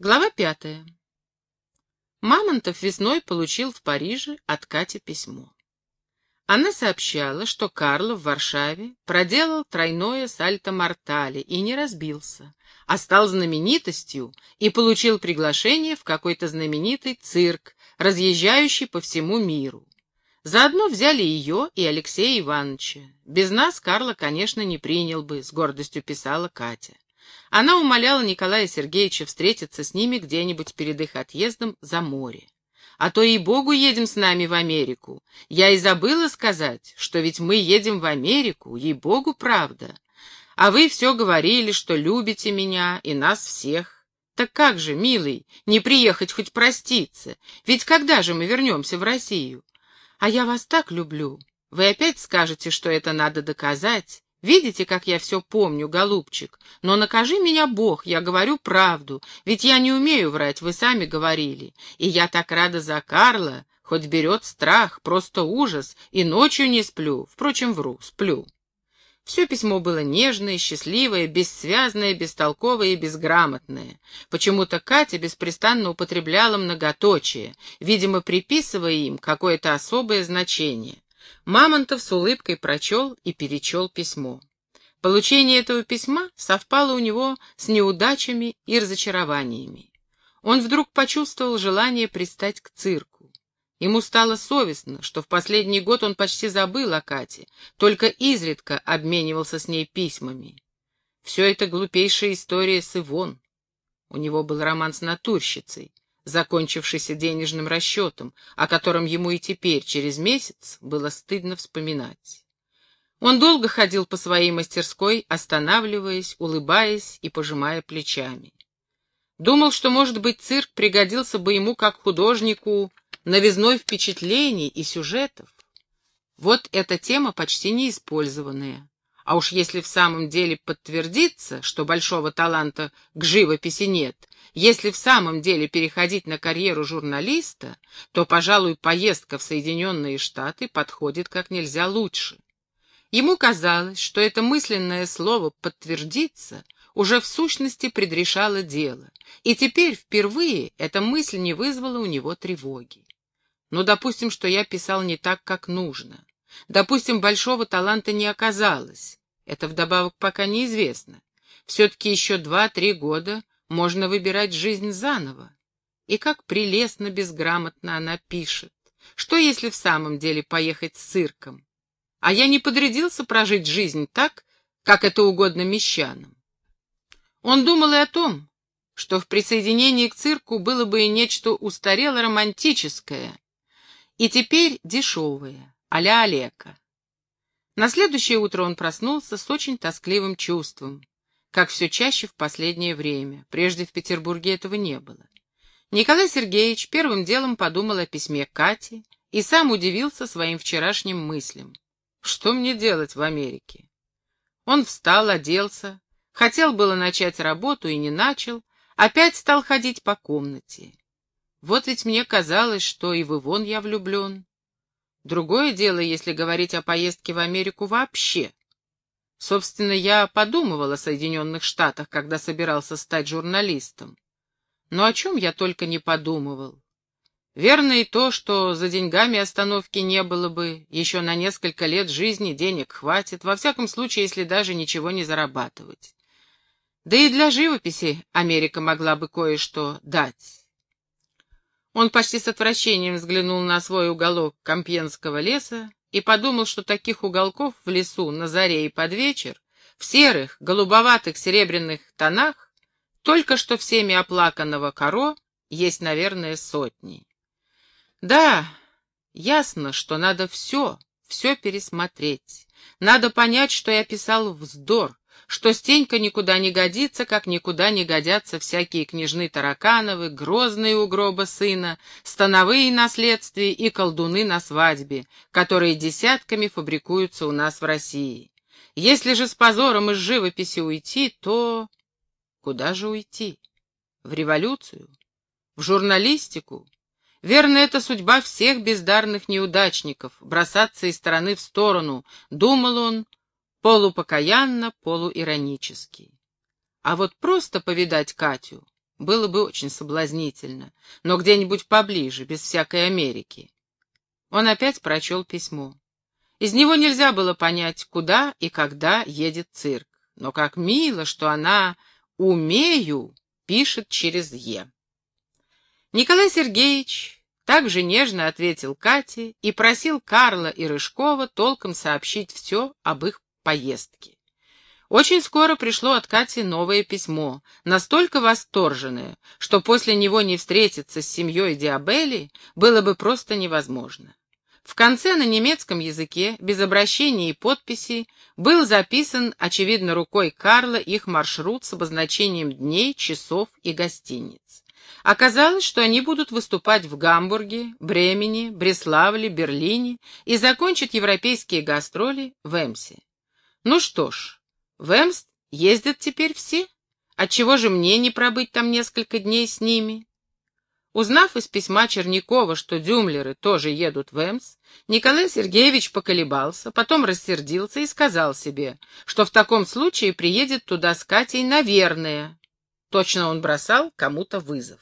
Глава пятая. Мамонтов весной получил в Париже от Кати письмо. Она сообщала, что Карло в Варшаве проделал тройное сальто-мортале и не разбился, а стал знаменитостью и получил приглашение в какой-то знаменитый цирк, разъезжающий по всему миру. Заодно взяли ее и Алексея Ивановича. Без нас Карло, конечно, не принял бы, с гордостью писала Катя. Она умоляла Николая Сергеевича встретиться с ними где-нибудь перед их отъездом за море. А то и богу едем с нами в Америку. Я и забыла сказать, что ведь мы едем в Америку, ей-богу, правда. А вы все говорили, что любите меня и нас всех. Так как же, милый, не приехать хоть проститься? Ведь когда же мы вернемся в Россию? А я вас так люблю. Вы опять скажете, что это надо доказать, Видите, как я все помню, голубчик? Но накажи меня Бог, я говорю правду, ведь я не умею врать, вы сами говорили. И я так рада за Карла, хоть берет страх, просто ужас, и ночью не сплю, впрочем, вру, сплю. Все письмо было нежное, счастливое, бессвязное, бестолковое и безграмотное. Почему-то Катя беспрестанно употребляла многоточие, видимо, приписывая им какое-то особое значение. Мамонтов с улыбкой прочел и перечел письмо. Получение этого письма совпало у него с неудачами и разочарованиями. Он вдруг почувствовал желание пристать к цирку. Ему стало совестно, что в последний год он почти забыл о Кате, только изредка обменивался с ней письмами. Все это глупейшая история с Ивон. У него был роман с натурщицей закончившийся денежным расчетом, о котором ему и теперь, через месяц, было стыдно вспоминать. Он долго ходил по своей мастерской, останавливаясь, улыбаясь и пожимая плечами. Думал, что, может быть, цирк пригодился бы ему как художнику новизной впечатлений и сюжетов. Вот эта тема почти неиспользованная. А уж если в самом деле подтвердится, что большого таланта к живописи нет, если в самом деле переходить на карьеру журналиста, то, пожалуй, поездка в Соединенные Штаты подходит как нельзя лучше. Ему казалось, что это мысленное слово «подтвердиться» уже в сущности предрешало дело, и теперь впервые эта мысль не вызвала у него тревоги. Но ну, допустим, что я писал не так, как нужно. Допустим, большого таланта не оказалось. Это вдобавок пока неизвестно. Все-таки еще два-три года можно выбирать жизнь заново. И как прелестно безграмотно она пишет. Что, если в самом деле поехать с цирком? А я не подрядился прожить жизнь так, как это угодно мещанам. Он думал и о том, что в присоединении к цирку было бы и нечто устарело-романтическое, и теперь дешевое, а-ля Олега. На следующее утро он проснулся с очень тоскливым чувством, как все чаще в последнее время. Прежде в Петербурге этого не было. Николай Сергеевич первым делом подумал о письме Кати и сам удивился своим вчерашним мыслям. Что мне делать в Америке? Он встал, оделся, хотел было начать работу и не начал, опять стал ходить по комнате. Вот ведь мне казалось, что и в Ивон я влюблен. Другое дело, если говорить о поездке в Америку вообще. Собственно, я подумывал о Соединенных Штатах, когда собирался стать журналистом. Но о чем я только не подумывал. Верно и то, что за деньгами остановки не было бы, еще на несколько лет жизни денег хватит, во всяком случае, если даже ничего не зарабатывать. Да и для живописи Америка могла бы кое-что дать. Он почти с отвращением взглянул на свой уголок Компьенского леса и подумал, что таких уголков в лесу на заре и под вечер, в серых, голубоватых, серебряных тонах, только что всеми оплаканного коро есть, наверное, сотни. Да, ясно, что надо все, все пересмотреть. Надо понять, что я писал вздор, что Стенька никуда не годится, как никуда не годятся всякие княжны Таракановы, грозные у гроба сына, становые наследствия и колдуны на свадьбе, которые десятками фабрикуются у нас в России. Если же с позором из живописи уйти, то... Куда же уйти? В революцию? В журналистику? Верно, это судьба всех бездарных неудачников, бросаться из стороны в сторону, думал он, полупокаянно, полуиронически. А вот просто повидать Катю было бы очень соблазнительно, но где-нибудь поближе, без всякой Америки. Он опять прочел письмо. Из него нельзя было понять, куда и когда едет цирк. Но как мило, что она «умею» пишет через «е». Николай Сергеевич также нежно ответил Кате и просил Карла и Рыжкова толком сообщить все об их поездке. Очень скоро пришло от Кати новое письмо, настолько восторженное, что после него не встретиться с семьей Диабели было бы просто невозможно. В конце на немецком языке, без обращения и подписи, был записан, очевидно, рукой Карла их маршрут с обозначением дней, часов и гостиниц. Оказалось, что они будут выступать в Гамбурге, Бремени, Бреславле, Берлине и закончат европейские гастроли в Эмсе. Ну что ж, в Эмс ездят теперь все. Отчего же мне не пробыть там несколько дней с ними? Узнав из письма Чернякова, что дюмлеры тоже едут в Эмс, Николай Сергеевич поколебался, потом рассердился и сказал себе, что в таком случае приедет туда с Катей, наверное. Точно он бросал кому-то вызов.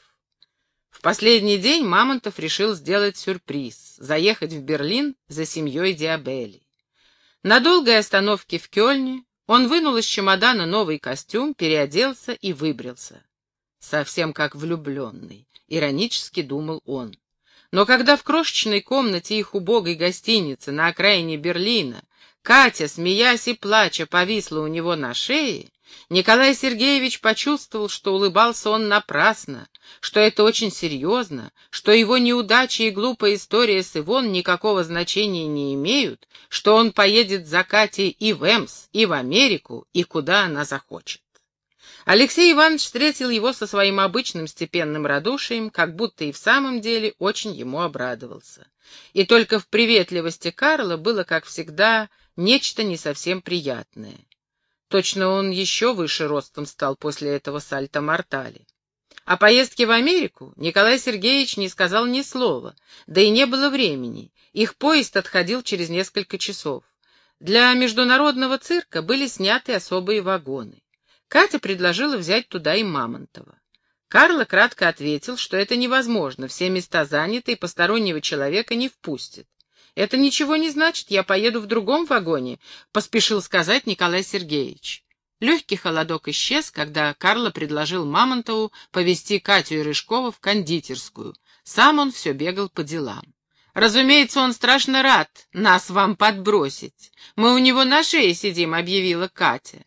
В последний день Мамонтов решил сделать сюрприз — заехать в Берлин за семьей Диабели. На долгой остановке в Кёльне он вынул из чемодана новый костюм, переоделся и выбрился. Совсем как влюбленный иронически думал он. Но когда в крошечной комнате их убогой гостиницы на окраине Берлина Катя, смеясь и плача, повисла у него на шее, Николай Сергеевич почувствовал, что улыбался он напрасно, что это очень серьезно, что его неудачи и глупая история с Ивон никакого значения не имеют, что он поедет за Катей и в Эмс, и в Америку, и куда она захочет. Алексей Иванович встретил его со своим обычным степенным радушием, как будто и в самом деле очень ему обрадовался. И только в приветливости Карла было, как всегда, нечто не совсем приятное. Точно он еще выше ростом стал после этого сальто-мортали. О поездке в Америку Николай Сергеевич не сказал ни слова, да и не было времени. Их поезд отходил через несколько часов. Для международного цирка были сняты особые вагоны. Катя предложила взять туда и Мамонтова. Карло кратко ответил, что это невозможно, все места заняты и постороннего человека не впустят. «Это ничего не значит, я поеду в другом вагоне», — поспешил сказать Николай Сергеевич. Легкий холодок исчез, когда Карло предложил Мамонтову повезти Катю и Рыжкова в кондитерскую. Сам он все бегал по делам. «Разумеется, он страшно рад нас вам подбросить. Мы у него на шее сидим», — объявила Катя.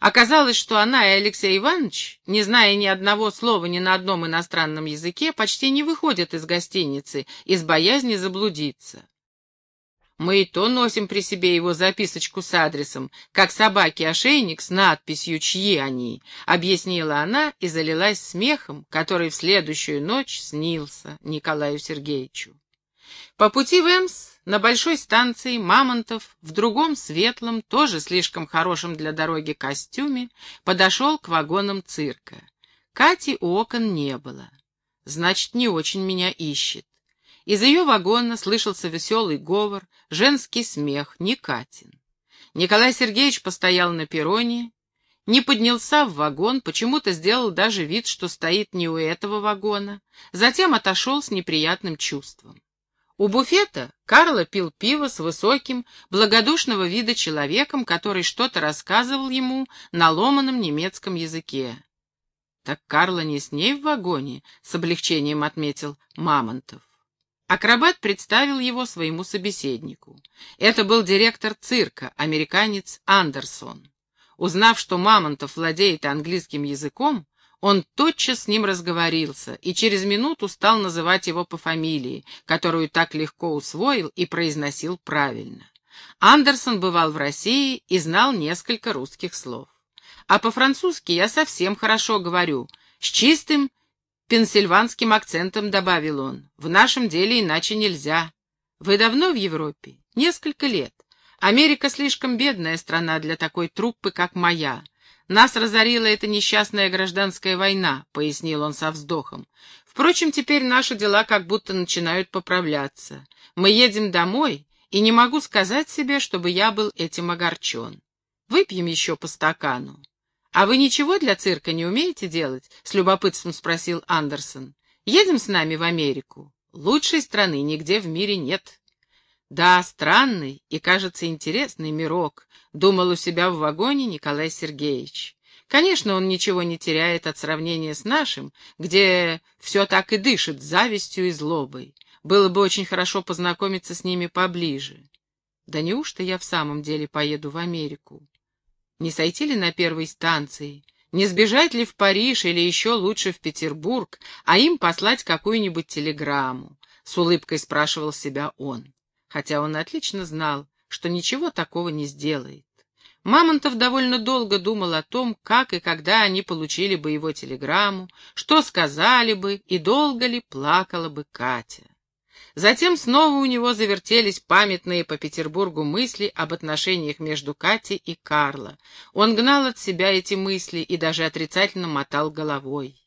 Оказалось, что она и Алексей Иванович, не зная ни одного слова ни на одном иностранном языке, почти не выходят из гостиницы из боязни заблудиться. Мы и то носим при себе его записочку с адресом, как собаки-ошейник с надписью «Чьи они?», — объяснила она и залилась смехом, который в следующую ночь снился Николаю Сергеевичу. По пути в Эмс на большой станции Мамонтов в другом светлом, тоже слишком хорошем для дороги костюме, подошел к вагонам цирка. Кати у окон не было. Значит, не очень меня ищет. Из ее вагона слышался веселый говор, женский смех, не Катин. Николай Сергеевич постоял на перроне, не поднялся в вагон, почему-то сделал даже вид, что стоит не у этого вагона, затем отошел с неприятным чувством. У буфета Карло пил пиво с высоким, благодушного вида человеком, который что-то рассказывал ему на ломаном немецком языке. «Так Карло не с ней в вагоне», — с облегчением отметил Мамонтов. Акробат представил его своему собеседнику. Это был директор цирка, американец Андерсон. Узнав, что Мамонтов владеет английским языком, он тотчас с ним разговорился и через минуту стал называть его по фамилии, которую так легко усвоил и произносил правильно. Андерсон бывал в России и знал несколько русских слов. А по-французски я совсем хорошо говорю, с чистым пенсильванским акцентом добавил он. В нашем деле иначе нельзя. Вы давно в Европе? Несколько лет. Америка слишком бедная страна для такой труппы, как моя. Нас разорила эта несчастная гражданская война, пояснил он со вздохом. Впрочем, теперь наши дела как будто начинают поправляться. Мы едем домой, и не могу сказать себе, чтобы я был этим огорчен. Выпьем еще по стакану. «А вы ничего для цирка не умеете делать?» — с любопытством спросил Андерсон. «Едем с нами в Америку. Лучшей страны нигде в мире нет». «Да, странный и, кажется, интересный мирок», — думал у себя в вагоне Николай Сергеевич. Конечно, он ничего не теряет от сравнения с нашим, где все так и дышит завистью и злобой. Было бы очень хорошо познакомиться с ними поближе. Да неужто я в самом деле поеду в Америку? Не сойти ли на первой станции? Не сбежать ли в Париж или еще лучше в Петербург, а им послать какую-нибудь телеграмму? С улыбкой спрашивал себя он, хотя он отлично знал, что ничего такого не сделает. Мамонтов довольно долго думал о том, как и когда они получили бы его телеграмму, что сказали бы и долго ли плакала бы Катя. Затем снова у него завертелись памятные по Петербургу мысли об отношениях между Катей и Карло. Он гнал от себя эти мысли и даже отрицательно мотал головой.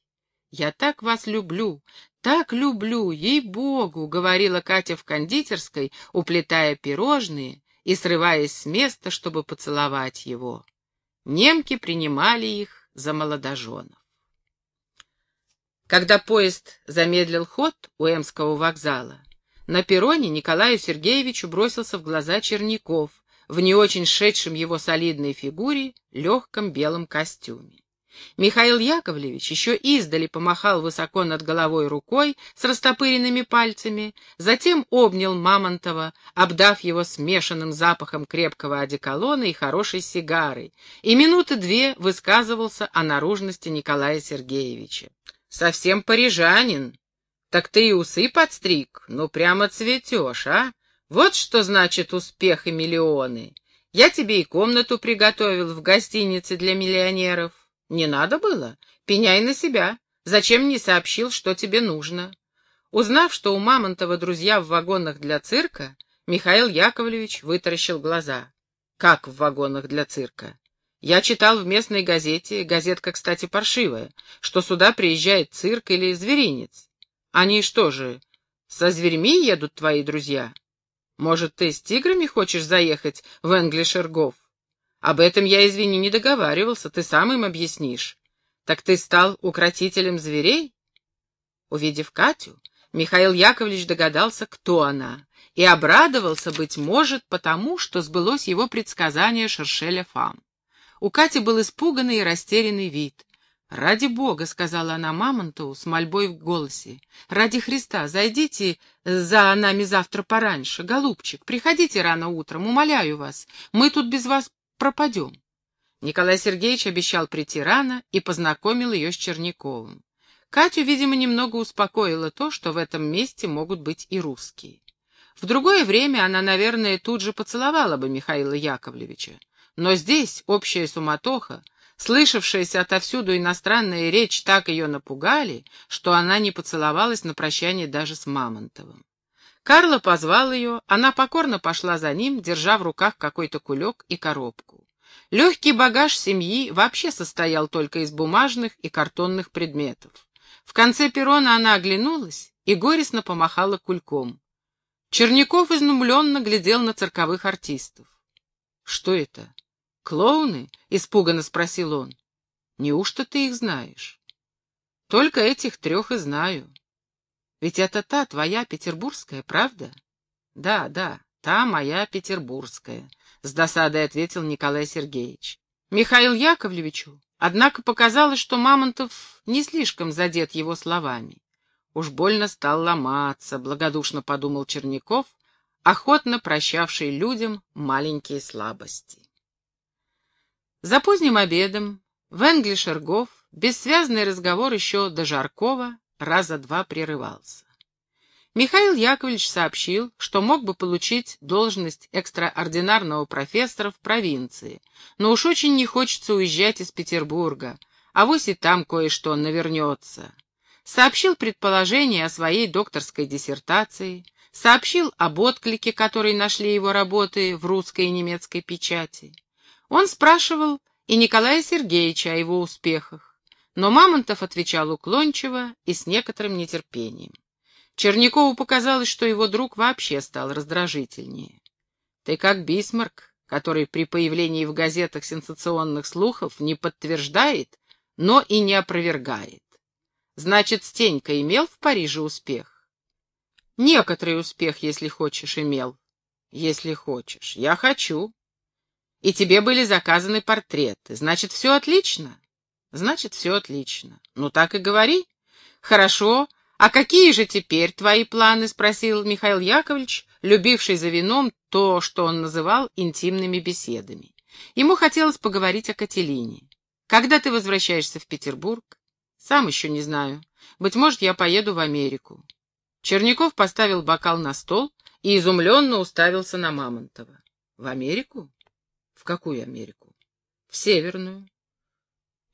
«Я так вас люблю, так люблю, ей-богу», — говорила Катя в кондитерской, уплетая пирожные и срываясь с места, чтобы поцеловать его. Немки принимали их за молодоженов. Когда поезд замедлил ход у Эмского вокзала, на перроне Николаю Сергеевичу бросился в глаза Черняков в не очень шедшем его солидной фигуре легком белом костюме. Михаил Яковлевич еще издали помахал высоко над головой рукой с растопыренными пальцами, затем обнял Мамонтова, обдав его смешанным запахом крепкого одеколона и хорошей сигары, и минуты две высказывался о наружности Николая Сергеевича. «Совсем парижанин. Так ты и усы подстриг, ну прямо цветешь, а? Вот что значит успех и миллионы. Я тебе и комнату приготовил в гостинице для миллионеров». Не надо было. Пеняй на себя. Зачем не сообщил, что тебе нужно? Узнав, что у Мамонтова друзья в вагонах для цирка, Михаил Яковлевич вытаращил глаза. Как в вагонах для цирка? Я читал в местной газете, газетка, кстати, паршивая, что сюда приезжает цирк или зверинец. Они что же, со зверьми едут твои друзья? Может, ты с тиграми хочешь заехать в Энглишергов? Об этом я, извини, не договаривался, ты сам им объяснишь. Так ты стал укротителем зверей? Увидев Катю, Михаил Яковлевич догадался, кто она, и обрадовался, быть может, потому, что сбылось его предсказание Шершеля Фам. У Кати был испуганный и растерянный вид. «Ради Бога», — сказала она Мамонтову с мольбой в голосе, — «ради Христа, зайдите за нами завтра пораньше, голубчик, приходите рано утром, умоляю вас, мы тут без вас пропадем. Николай Сергеевич обещал прийти рано и познакомил ее с Черняковым. Катю, видимо, немного успокоило то, что в этом месте могут быть и русские. В другое время она, наверное, тут же поцеловала бы Михаила Яковлевича. Но здесь общая суматоха, слышавшаяся отовсюду иностранная речь так ее напугали, что она не поцеловалась на прощание даже с Мамонтовым. Карло позвал ее, она покорно пошла за ним, держа в руках какой-то кулек и коробку. Легкий багаж семьи вообще состоял только из бумажных и картонных предметов. В конце перрона она оглянулась и горестно помахала кульком. Черняков изумленно глядел на цирковых артистов. «Что это? Клоуны?» — испуганно спросил он. «Неужто ты их знаешь?» «Только этих трех и знаю. Ведь это та твоя петербургская, правда? Да, да, та моя петербургская, с досадой ответил Николай Сергеевич. Михаил Яковлевичу, однако, показалось, что Мамонтов не слишком задет его словами. Уж больно стал ломаться, благодушно подумал Черняков, охотно прощавший людям маленькие слабости. За поздним обедом в Энглишергов бессвязный разговор еще до Жаркова раза два прерывался. Михаил Яковлевич сообщил, что мог бы получить должность экстраординарного профессора в провинции, но уж очень не хочется уезжать из Петербурга, а вось и там кое-что навернется. Сообщил предположение о своей докторской диссертации, сообщил об отклике, который нашли его работы в русской и немецкой печати. Он спрашивал и Николая Сергеевича о его успехах. Но Мамонтов отвечал уклончиво и с некоторым нетерпением. Чернякову показалось, что его друг вообще стал раздражительнее. «Ты как Бисмарк, который при появлении в газетах сенсационных слухов не подтверждает, но и не опровергает. Значит, Стенька имел в Париже успех? Некоторый успех, если хочешь, имел. Если хочешь. Я хочу. И тебе были заказаны портреты. Значит, все отлично? Значит, все отлично. Ну, так и говори. Хорошо. А какие же теперь твои планы? Спросил Михаил Яковлевич, любивший за вином то, что он называл интимными беседами. Ему хотелось поговорить о Кателине. Когда ты возвращаешься в Петербург? Сам еще не знаю. Быть может, я поеду в Америку. Черняков поставил бокал на стол и изумленно уставился на Мамонтова. В Америку? Какую Америку? В Северную.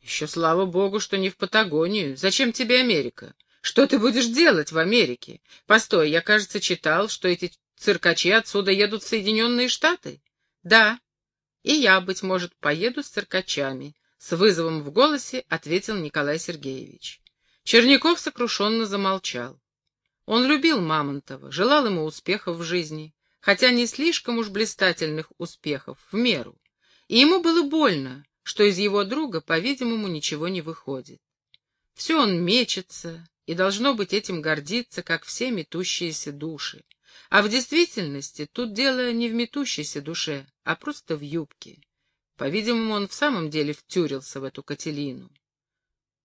Еще слава богу, что не в Патагонию. Зачем тебе Америка? Что ты будешь делать в Америке? Постой, я, кажется, читал, что эти циркачи отсюда едут в Соединенные Штаты. Да, и я, быть может, поеду с циркачами. С вызовом в голосе ответил Николай Сергеевич. Черняков сокрушенно замолчал. Он любил Мамонтова, желал ему успехов в жизни, хотя не слишком уж блистательных успехов, в меру. И ему было больно, что из его друга, по-видимому, ничего не выходит. Все он мечется, и должно быть этим гордиться, как все метущиеся души. А в действительности тут дело не в метущейся душе, а просто в юбке. По-видимому, он в самом деле втюрился в эту Кателину.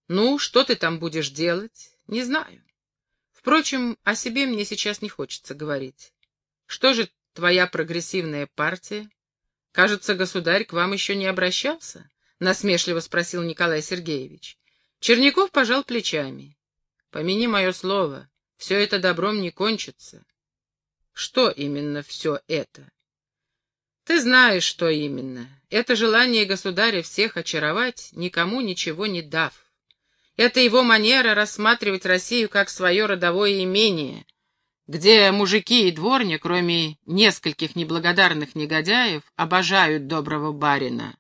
«Ну, что ты там будешь делать? Не знаю. Впрочем, о себе мне сейчас не хочется говорить. Что же твоя прогрессивная партия? Кажется, государь к вам еще не обращался?» — насмешливо спросил Николай Сергеевич. Черняков пожал плечами. «Помяни мое слово, все это добром не кончится». «Что именно все это?» «Ты знаешь, что именно. Это желание государя всех очаровать, никому ничего не дав. Это его манера рассматривать Россию как свое родовое имение, где мужики и дворня, кроме нескольких неблагодарных негодяев, обожают доброго барина.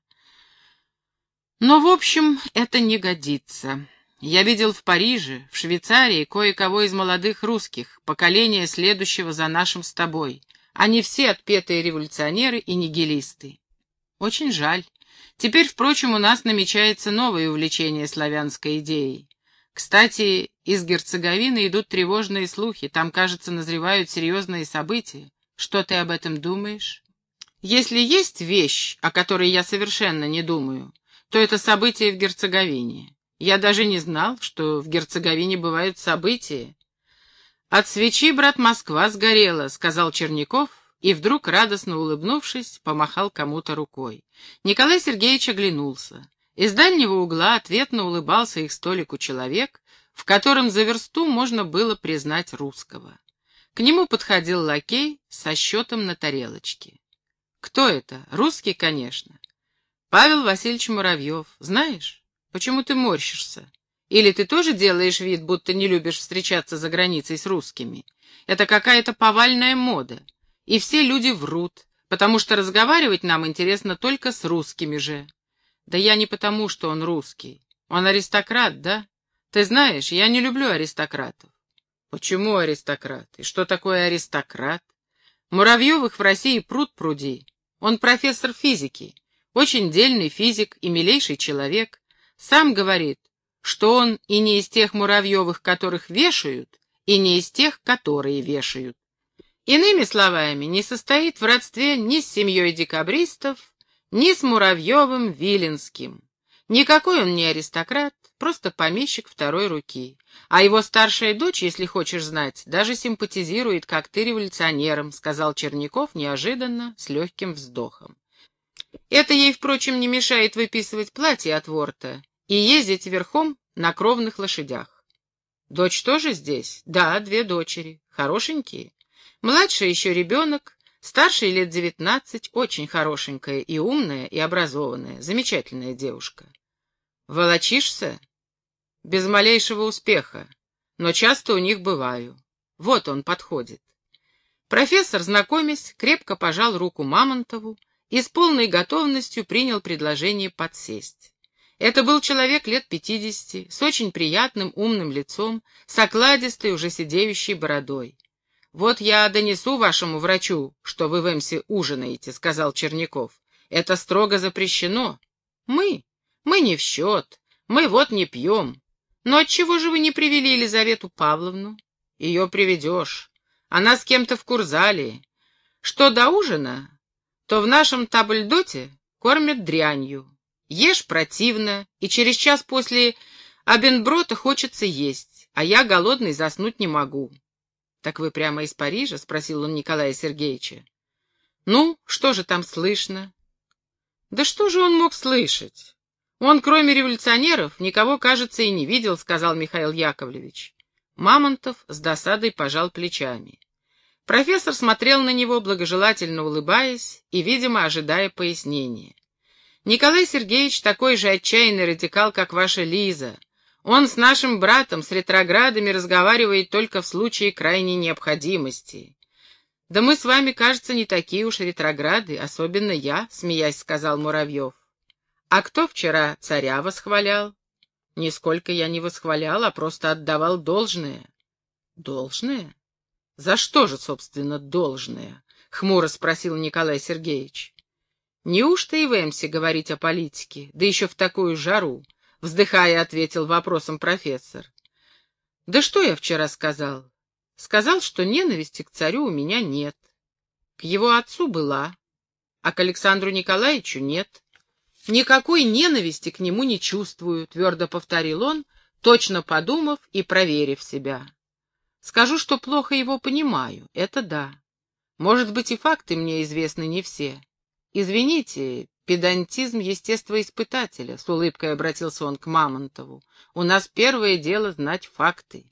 Но, в общем, это не годится. Я видел в Париже, в Швейцарии кое-кого из молодых русских, поколения следующего за нашим с тобой. Они все отпетые революционеры и нигилисты. Очень жаль. Теперь, впрочем, у нас намечается новое увлечение славянской идеей. Кстати, из Герцеговины идут тревожные слухи, там, кажется, назревают серьезные события. Что ты об этом думаешь? Если есть вещь, о которой я совершенно не думаю, то это события в Герцеговине. Я даже не знал, что в Герцеговине бывают события. От свечи, брат, Москва сгорела, сказал Черняков, и вдруг, радостно улыбнувшись, помахал кому-то рукой. Николай Сергеевич оглянулся. Из дальнего угла ответно улыбался их столику человек, в котором за версту можно было признать русского. К нему подходил лакей со счетом на тарелочке. Кто это? Русский, конечно. Павел Васильевич Муравьев. Знаешь? Почему ты морщишься? Или ты тоже делаешь вид, будто не любишь встречаться за границей с русскими? Это какая-то повальная мода. И все люди врут, потому что разговаривать нам интересно только с русскими же. Да я не потому, что он русский. Он аристократ, да? Ты знаешь, я не люблю аристократов. Почему аристократ? И что такое аристократ? Муравьевых в России пруд пруди. Он профессор физики, очень дельный физик и милейший человек. Сам говорит, что он и не из тех Муравьевых, которых вешают, и не из тех, которые вешают. Иными словами, не состоит в родстве ни с семьей декабристов, ни с Муравьевым Виленским. Никакой он не аристократ, просто помещик второй руки. А его старшая дочь, если хочешь знать, даже симпатизирует, как ты, революционером, сказал Черняков неожиданно, с легким вздохом. Это ей, впрочем, не мешает выписывать платье от Ворта и ездить верхом на кровных лошадях. Дочь тоже здесь? Да, две дочери. Хорошенькие. Младшая еще ребенок, старшая лет девятнадцать, очень хорошенькая и умная, и образованная, замечательная девушка. Волочишься? Без малейшего успеха, но часто у них бываю. Вот он подходит. Профессор, знакомясь, крепко пожал руку Мамонтову, и с полной готовностью принял предложение подсесть. Это был человек лет пятидесяти, с очень приятным умным лицом, с окладистой, уже сидеющей бородой. «Вот я донесу вашему врачу, что вы в Эмсе ужинаете», — сказал Черняков. «Это строго запрещено. Мы? Мы не в счет. Мы вот не пьем. Но отчего же вы не привели Елизавету Павловну? Ее приведешь. Она с кем-то в Курзалии. Что до ужина, то в нашем табльдоте кормят дрянью. Ешь противно, и через час после обенброта хочется есть, а я голодный заснуть не могу. — Так вы прямо из Парижа? — спросил он Николая Сергеевича. — Ну, что же там слышно? — Да что же он мог слышать? Он, кроме революционеров, никого, кажется, и не видел, — сказал Михаил Яковлевич. Мамонтов с досадой пожал плечами. Профессор смотрел на него, благожелательно улыбаясь и, видимо, ожидая пояснения. «Николай Сергеевич такой же отчаянный радикал, как ваша Лиза. Он с нашим братом, с ретроградами, разговаривает только в случае крайней необходимости». «Да мы с вами, кажется, не такие уж ретрограды, особенно я», — смеясь сказал Муравьев. «А кто вчера царя восхвалял?» «Нисколько я не восхвалял, а просто отдавал должное». «Должное?» «За что же, собственно, должное?» — хмуро спросил Николай Сергеевич. «Неужто и в говорить о политике, да еще в такую жару?» — вздыхая, ответил вопросом профессор. «Да что я вчера сказал?» «Сказал, что ненависти к царю у меня нет. К его отцу была, а к Александру Николаевичу нет. Никакой ненависти к нему не чувствую», — твердо повторил он, точно подумав и проверив себя. Скажу, что плохо его понимаю, это да. Может быть, и факты мне известны не все. Извините, педантизм естествоиспытателя, — с улыбкой обратился он к Мамонтову. У нас первое дело знать факты.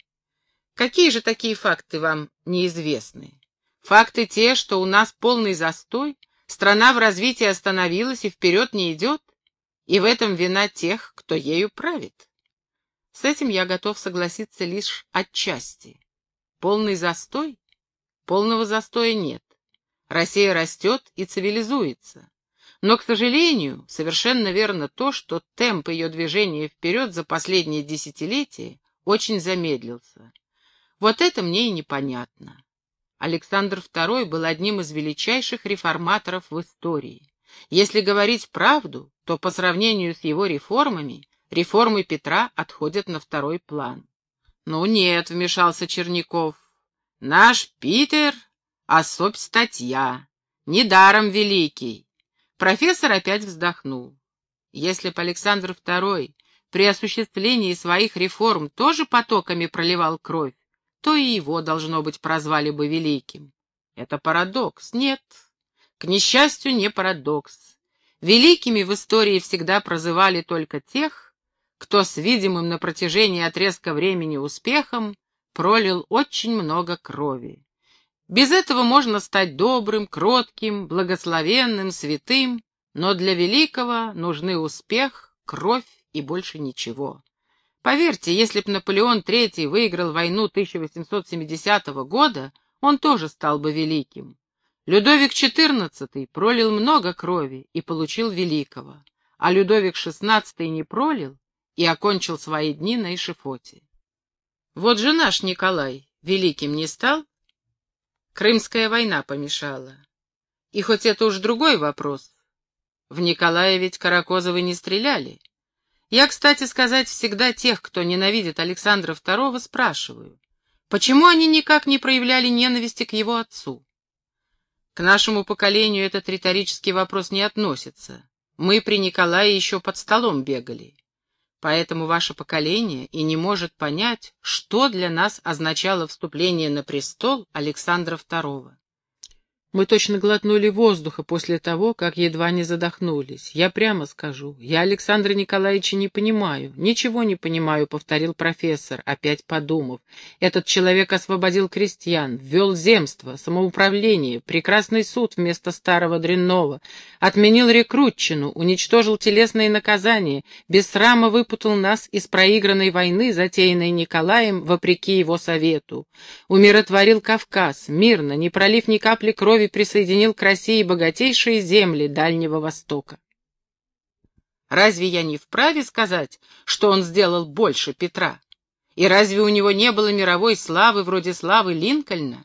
Какие же такие факты вам неизвестны? Факты те, что у нас полный застой, страна в развитии остановилась и вперед не идет, и в этом вина тех, кто ею правит. С этим я готов согласиться лишь отчасти. Полный застой? Полного застоя нет. Россия растет и цивилизуется. Но, к сожалению, совершенно верно то, что темп ее движения вперед за последние десятилетия очень замедлился. Вот это мне и непонятно. Александр II был одним из величайших реформаторов в истории. Если говорить правду, то по сравнению с его реформами, реформы Петра отходят на второй план. «Ну нет», — вмешался Черняков, — «наш Питер — особь статья, недаром великий». Профессор опять вздохнул. Если б Александр II при осуществлении своих реформ тоже потоками проливал кровь, то и его, должно быть, прозвали бы великим. Это парадокс. Нет, к несчастью, не парадокс. Великими в истории всегда прозывали только тех, кто с видимым на протяжении отрезка времени успехом пролил очень много крови. Без этого можно стать добрым, кротким, благословенным, святым, но для великого нужны успех, кровь и больше ничего. Поверьте, если б Наполеон III выиграл войну 1870 года, он тоже стал бы великим. Людовик XIV пролил много крови и получил великого, а Людовик XVI не пролил и окончил свои дни на эшифоте. Вот же наш Николай великим не стал, Крымская война помешала. И хоть это уж другой вопрос, в Николая ведь Каракозовы не стреляли. Я, кстати сказать, всегда тех, кто ненавидит Александра II, спрашиваю, почему они никак не проявляли ненависти к его отцу? К нашему поколению этот риторический вопрос не относится. Мы при Николае еще под столом бегали. Поэтому ваше поколение и не может понять, что для нас означало вступление на престол Александра II. Мы точно глотнули воздуха после того, как едва не задохнулись. Я прямо скажу, я Александра Николаевича не понимаю, ничего не понимаю, повторил профессор, опять подумав. Этот человек освободил крестьян, ввел земство, самоуправление, прекрасный суд вместо старого дрянного, отменил рекрутчину, уничтожил телесные наказания, без срама выпутал нас из проигранной войны, затеянной Николаем, вопреки его совету. Умиротворил Кавказ, мирно, не пролив ни капли крови и присоединил к России богатейшие земли Дальнего Востока. Разве я не вправе сказать, что он сделал больше Петра? И разве у него не было мировой славы вроде славы Линкольна?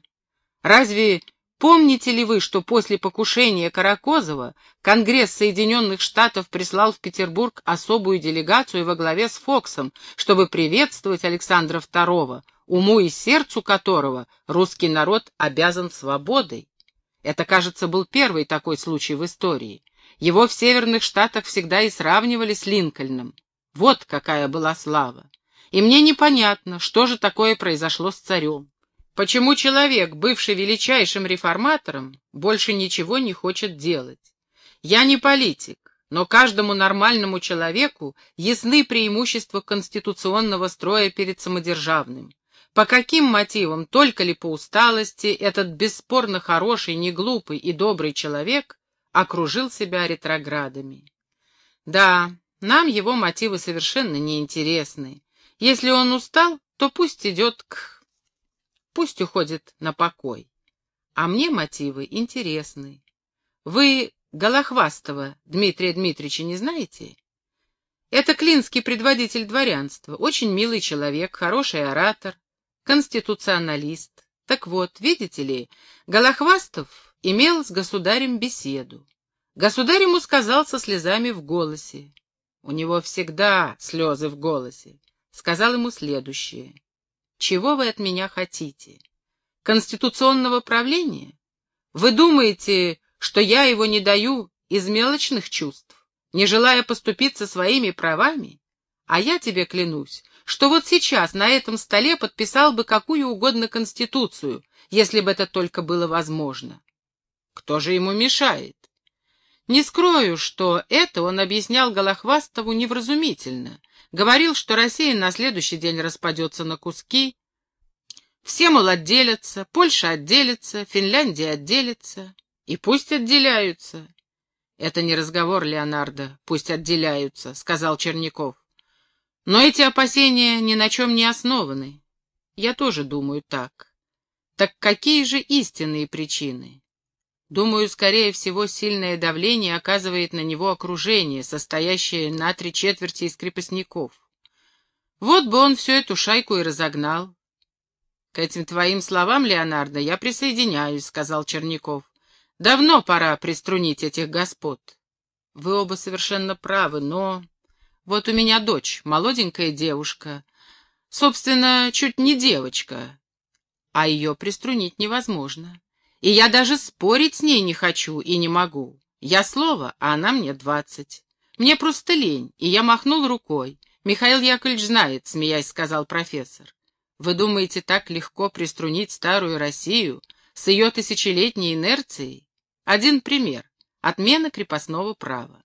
Разве помните ли вы, что после покушения Каракозова Конгресс Соединенных Штатов прислал в Петербург особую делегацию во главе с Фоксом, чтобы приветствовать Александра II, уму и сердцу которого русский народ обязан свободой? Это, кажется, был первый такой случай в истории. Его в Северных Штатах всегда и сравнивали с Линкольном. Вот какая была слава. И мне непонятно, что же такое произошло с царем. Почему человек, бывший величайшим реформатором, больше ничего не хочет делать? Я не политик, но каждому нормальному человеку ясны преимущества конституционного строя перед самодержавным. По каким мотивам, только ли по усталости, этот бесспорно хороший, неглупый и добрый человек окружил себя ретроградами? Да, нам его мотивы совершенно неинтересны. Если он устал, то пусть идет к... Пусть уходит на покой. А мне мотивы интересны. Вы Голохвастова Дмитрия Дмитриевича не знаете? Это клинский предводитель дворянства, очень милый человек, хороший оратор, конституционалист. Так вот, видите ли, Голохвастов имел с государем беседу. Государь ему сказал со слезами в голосе. У него всегда слезы в голосе. Сказал ему следующее. «Чего вы от меня хотите? Конституционного правления? Вы думаете, что я его не даю из мелочных чувств, не желая поступиться своими правами? А я тебе клянусь, что вот сейчас на этом столе подписал бы какую угодно конституцию, если бы это только было возможно. Кто же ему мешает? Не скрою, что это он объяснял Голохвастову невразумительно. Говорил, что Россия на следующий день распадется на куски. Все, мол, отделятся, Польша отделится, Финляндия отделится. И пусть отделяются. Это не разговор, Леонардо, пусть отделяются, сказал Черняков. Но эти опасения ни на чем не основаны. Я тоже думаю так. Так какие же истинные причины? Думаю, скорее всего, сильное давление оказывает на него окружение, состоящее на три четверти из крепостников. Вот бы он всю эту шайку и разогнал. — К этим твоим словам, Леонардо, я присоединяюсь, — сказал Черняков. — Давно пора приструнить этих господ. Вы оба совершенно правы, но... Вот у меня дочь, молоденькая девушка. Собственно, чуть не девочка. А ее приструнить невозможно. И я даже спорить с ней не хочу и не могу. Я слово, а она мне двадцать. Мне просто лень, и я махнул рукой. Михаил Яковлевич знает, смеясь, сказал профессор. Вы думаете, так легко приструнить старую Россию с ее тысячелетней инерцией? Один пример. Отмена крепостного права.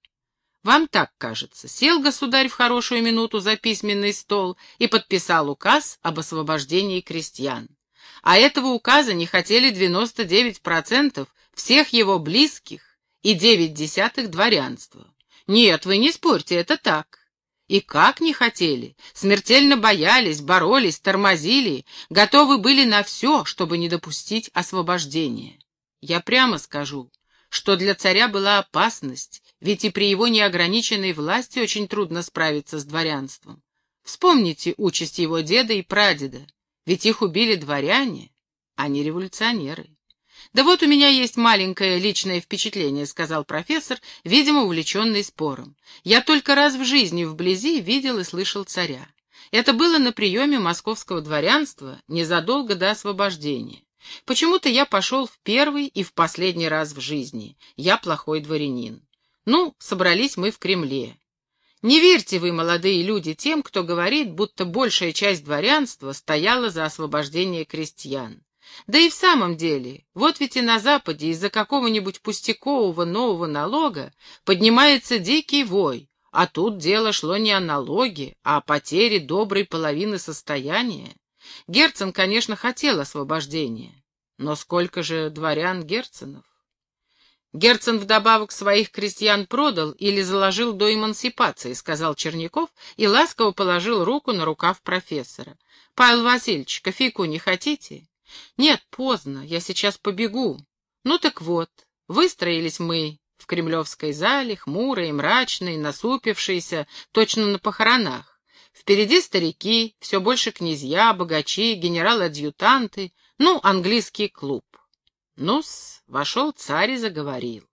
Вам так кажется. Сел государь в хорошую минуту за письменный стол и подписал указ об освобождении крестьян. А этого указа не хотели 99% всех его близких и 9 десятых дворянства. Нет, вы не спорьте, это так. И как не хотели, смертельно боялись, боролись, тормозили, готовы были на все, чтобы не допустить освобождения. Я прямо скажу, что для царя была опасность, ведь и при его неограниченной власти очень трудно справиться с дворянством. Вспомните участь его деда и прадеда, ведь их убили дворяне, а не революционеры. «Да вот у меня есть маленькое личное впечатление», — сказал профессор, видимо, увлеченный спором. «Я только раз в жизни вблизи видел и слышал царя. Это было на приеме московского дворянства незадолго до освобождения. Почему-то я пошел в первый и в последний раз в жизни. Я плохой дворянин. Ну, собрались мы в Кремле. Не верьте вы, молодые люди, тем, кто говорит, будто большая часть дворянства стояла за освобождение крестьян. Да и в самом деле, вот ведь и на Западе из-за какого-нибудь пустякового нового налога поднимается дикий вой, а тут дело шло не о налоге, а о потере доброй половины состояния. Герцен, конечно, хотел освобождения, но сколько же дворян Герценов? Герцен вдобавок своих крестьян продал или заложил до эмансипации, сказал Черняков и ласково положил руку на рукав профессора. Павел Васильевич, кофейку не хотите? Нет, поздно, я сейчас побегу. Ну так вот, выстроились мы в кремлевской зале, хмурые, мрачные, насупившиеся, точно на похоронах. Впереди старики, все больше князья, богачи, генерал-адъютанты, ну, английский клуб. Ну-с, вошел царь и заговорил.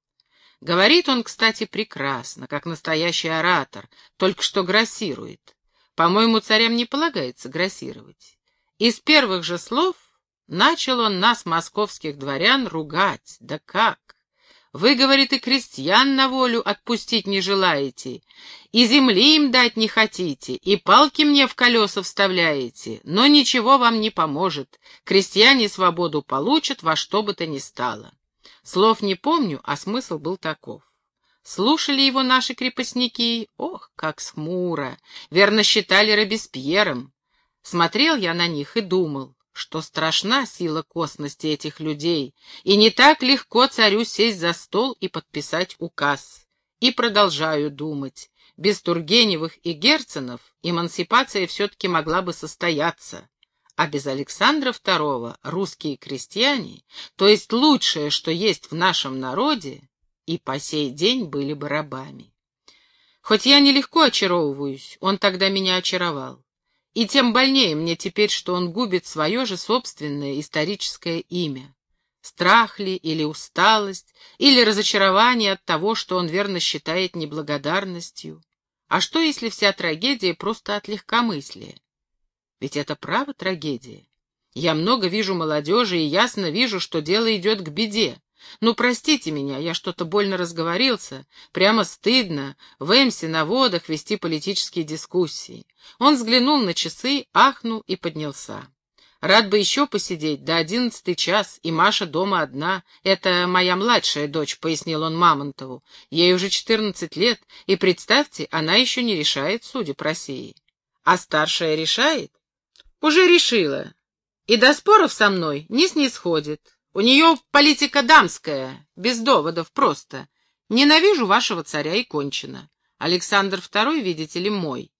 Говорит он, кстати, прекрасно, как настоящий оратор, только что грассирует. По-моему, царям не полагается грассировать. Из первых же слов начал он нас, московских дворян, ругать. Да как? Вы, говорит, и крестьян на волю отпустить не желаете, и земли им дать не хотите, и палки мне в колеса вставляете, но ничего вам не поможет. Крестьяне свободу получат во что бы то ни стало. Слов не помню, а смысл был таков. Слушали его наши крепостники, ох, как смуро, верно считали Робеспьером. Смотрел я на них и думал, что страшна сила косности этих людей, и не так легко царю сесть за стол и подписать указ. И продолжаю думать, без Тургеневых и Герценов эмансипация все-таки могла бы состояться, а без Александра II русские крестьяне, то есть лучшее, что есть в нашем народе, и по сей день были бы рабами. Хоть я нелегко очаровываюсь, он тогда меня очаровал. И тем больнее мне теперь, что он губит свое же собственное историческое имя. Страх ли или усталость, или разочарование от того, что он верно считает неблагодарностью. А что, если вся трагедия просто от легкомыслия? Ведь это право трагедия. Я много вижу молодежи и ясно вижу, что дело идет к беде. Ну, простите меня, я что-то больно разговорился. Прямо стыдно в Эмсе на водах вести политические дискуссии. Он взглянул на часы, ахнул и поднялся. Рад бы еще посидеть, до одиннадцатый час, и Маша дома одна. Это моя младшая дочь, — пояснил он Мамонтову. Ей уже четырнадцать лет, и, представьте, она еще не решает судеб России. А старшая решает? Уже решила. И до споров со мной не снисходит. У нее политика дамская, без доводов просто. Ненавижу вашего царя и кончено. Александр II, видите ли, мой.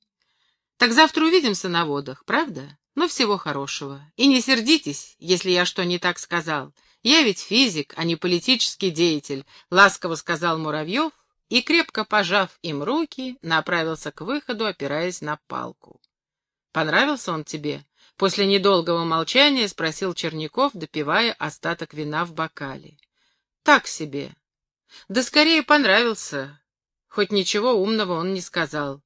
Так завтра увидимся на водах, правда? Но всего хорошего. И не сердитесь, если я что не так сказал. Я ведь физик, а не политический деятель, ласково сказал Муравьев и, крепко пожав им руки, направился к выходу, опираясь на палку. Понравился он тебе? После недолгого молчания спросил Черняков, допивая остаток вина в бокале. Так себе. Да скорее понравился. Хоть ничего умного он не сказал.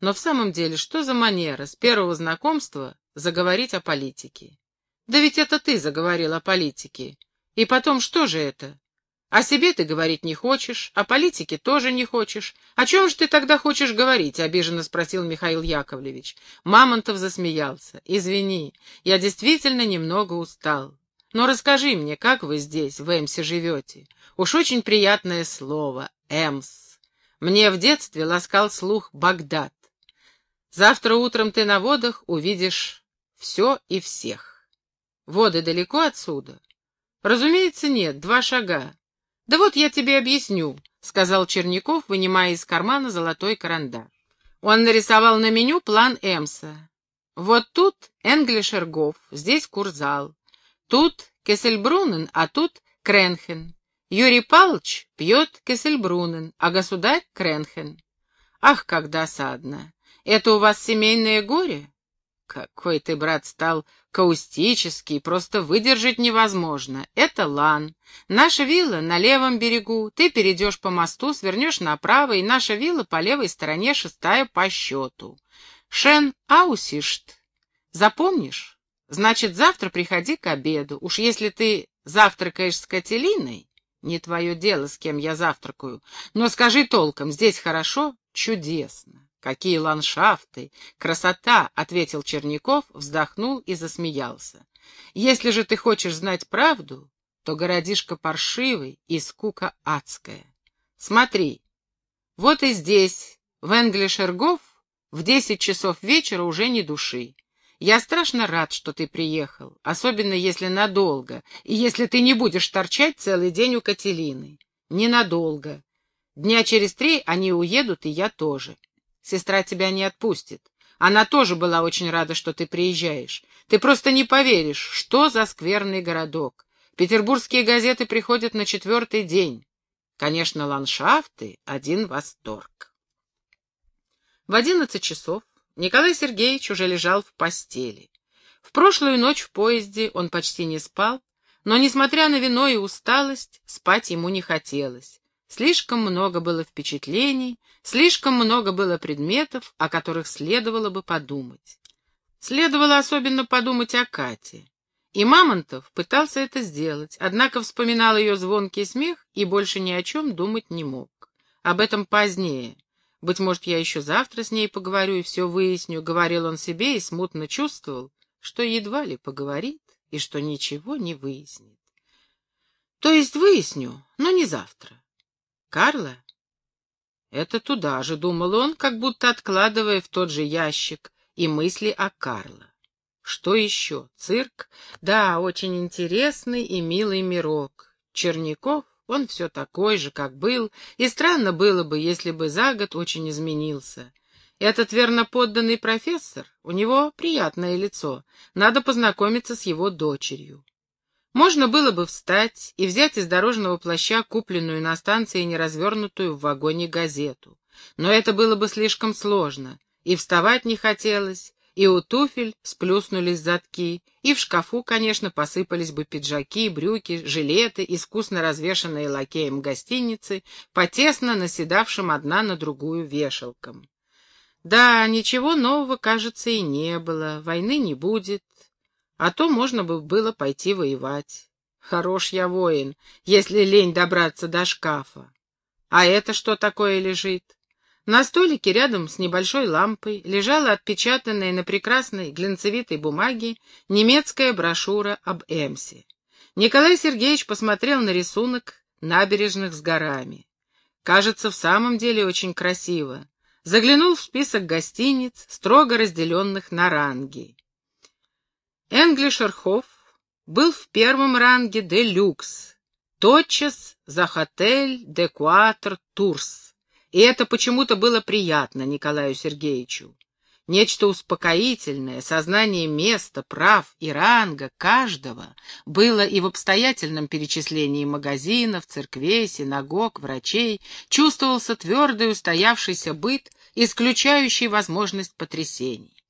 Но в самом деле, что за манера с первого знакомства заговорить о политике? Да ведь это ты заговорил о политике. И потом, что же это? О себе ты говорить не хочешь, о политике тоже не хочешь. О чем же ты тогда хочешь говорить? — обиженно спросил Михаил Яковлевич. Мамонтов засмеялся. Извини, я действительно немного устал. Но расскажи мне, как вы здесь, в Эмсе, живете? Уж очень приятное слово — Эмс. Мне в детстве ласкал слух Багдад. Завтра утром ты на водах увидишь все и всех. Воды далеко отсюда? Разумеется, нет, два шага. «Да вот я тебе объясню», — сказал Черняков, вынимая из кармана золотой карандаш. Он нарисовал на меню план Эмса. Вот тут Энглишергоф, здесь Курзал. Тут Кессельбрунен, а тут Кренхен. Юрий Павлович пьет Кессельбрунен, а государь — Кренхен. Ах, как досадно! Это у вас семейное горе? Какой ты, брат, стал каустический, просто выдержать невозможно. Это лан. Наша вилла на левом берегу. Ты перейдешь по мосту, свернешь направо, и наша вилла по левой стороне, шестая по счету. Шен Аусишт. Запомнишь? Значит, завтра приходи к обеду. Уж если ты завтракаешь с Кателиной, не твое дело, с кем я завтракаю. Но скажи толком, здесь хорошо? Чудесно. «Какие ландшафты! Красота!» — ответил Черняков, вздохнул и засмеялся. «Если же ты хочешь знать правду, то городишко паршивый и скука адская. Смотри, вот и здесь, в Энглишергоф, в десять часов вечера уже не души. Я страшно рад, что ты приехал, особенно если надолго, и если ты не будешь торчать целый день у Кателины. Ненадолго. Дня через три они уедут, и я тоже. Сестра тебя не отпустит. Она тоже была очень рада, что ты приезжаешь. Ты просто не поверишь, что за скверный городок. Петербургские газеты приходят на четвертый день. Конечно, ландшафты — один восторг. В одиннадцать часов Николай Сергеевич уже лежал в постели. В прошлую ночь в поезде он почти не спал, Но, несмотря на вино и усталость, спать ему не хотелось. Слишком много было впечатлений, слишком много было предметов, о которых следовало бы подумать. Следовало особенно подумать о Кате. И Мамонтов пытался это сделать, однако вспоминал ее звонкий смех и больше ни о чем думать не мог. Об этом позднее. Быть может, я еще завтра с ней поговорю и все выясню, — говорил он себе и смутно чувствовал, что едва ли поговорит и что ничего не выяснит. То есть выясню, но не завтра. Карла? Это туда же, — думал он, как будто откладывая в тот же ящик и мысли о Карла. Что еще? Цирк? Да, очень интересный и милый мирок. Черняков? Он все такой же, как был, и странно было бы, если бы за год очень изменился. Этот верноподданный профессор, у него приятное лицо, надо познакомиться с его дочерью. Можно было бы встать и взять из дорожного плаща купленную на станции неразвернутую в вагоне газету. Но это было бы слишком сложно, и вставать не хотелось, и у туфель сплюснулись задки, и в шкафу, конечно, посыпались бы пиджаки, брюки, жилеты, искусно развешанные лакеем гостиницы, потесно наседавшим одна на другую вешалкам. Да, ничего нового, кажется, и не было, войны не будет, а то можно бы было пойти воевать. Хорош я воин, если лень добраться до шкафа. А это что такое лежит? На столике рядом с небольшой лампой лежала отпечатанная на прекрасной глянцевитой бумаге немецкая брошюра об Эмсе. Николай Сергеевич посмотрел на рисунок набережных с горами. Кажется, в самом деле очень красиво. Заглянул в список гостиниц, строго разделенных на ранги. Энглишерхоф был в первом ранге де люкс, тотчас за хотель де Куатр Турс и это почему-то было приятно Николаю Сергеевичу. Нечто успокоительное, сознание места, прав и ранга каждого было и в обстоятельном перечислении магазинов, церквей, синагог, врачей, чувствовался твердый устоявшийся быт, исключающий возможность потрясений.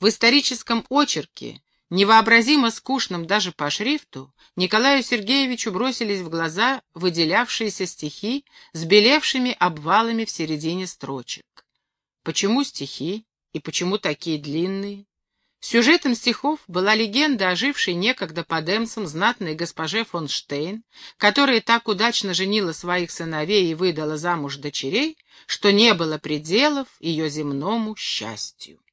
В историческом очерке невообразимо скучным даже по шрифту, Николаю Сергеевичу бросились в глаза выделявшиеся стихи с белевшими обвалами в середине строчек. Почему стихи и почему такие длинные? Сюжетом стихов была легенда, ожившей некогда под Эмсом знатной госпоже фон Штейн, которая так удачно женила своих сыновей и выдала замуж дочерей, что не было пределов ее земному счастью.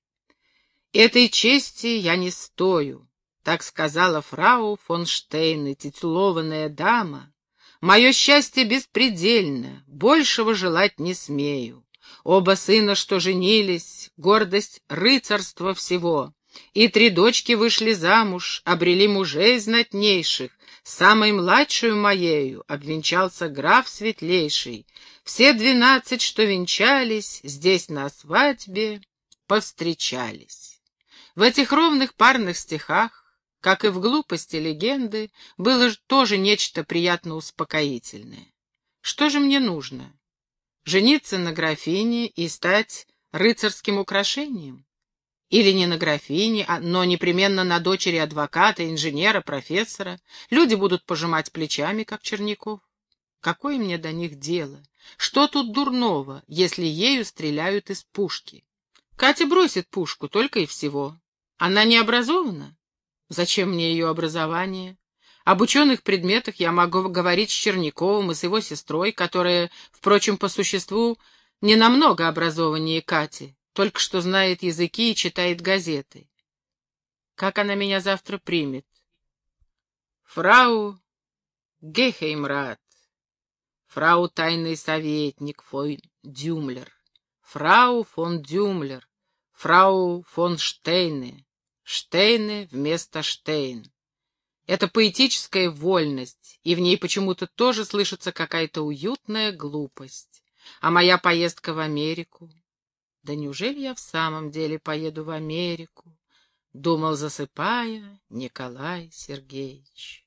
Этой чести я не стою, так сказала фрау фон Штейн, титулованная дама. Мое счастье беспредельно, большего желать не смею. Оба сына, что женились, гордость рыцарства всего. И три дочки вышли замуж, обрели мужей знатнейших. Самой младшую моею обвенчался граф светлейший. Все двенадцать, что венчались, здесь на свадьбе повстречались. В этих ровных парных стихах, как и в глупости легенды, было тоже нечто приятно успокоительное. Что же мне нужно? Жениться на графине и стать рыцарским украшением? Или не на графине, а, но непременно на дочери адвоката, инженера, профессора? Люди будут пожимать плечами, как Черняков. Какое мне до них дело? Что тут дурного, если ею стреляют из пушки? Катя бросит пушку, только и всего. Она не образована? Зачем мне ее образование? Об ученых предметах я могу говорить с Черняковым и с его сестрой, которая, впрочем, по существу не намного образованнее Кати, только что знает языки и читает газеты. Как она меня завтра примет? Фрау Гехеймрат, фрау тайный советник фон Дюмлер, фрау фон Дюмлер, фрау фон Штейне, Штейне вместо Штейн. Это поэтическая вольность, и в ней почему-то тоже слышится какая-то уютная глупость. А моя поездка в Америку? Да неужели я в самом деле поеду в Америку? Думал, засыпая, Николай Сергеевич.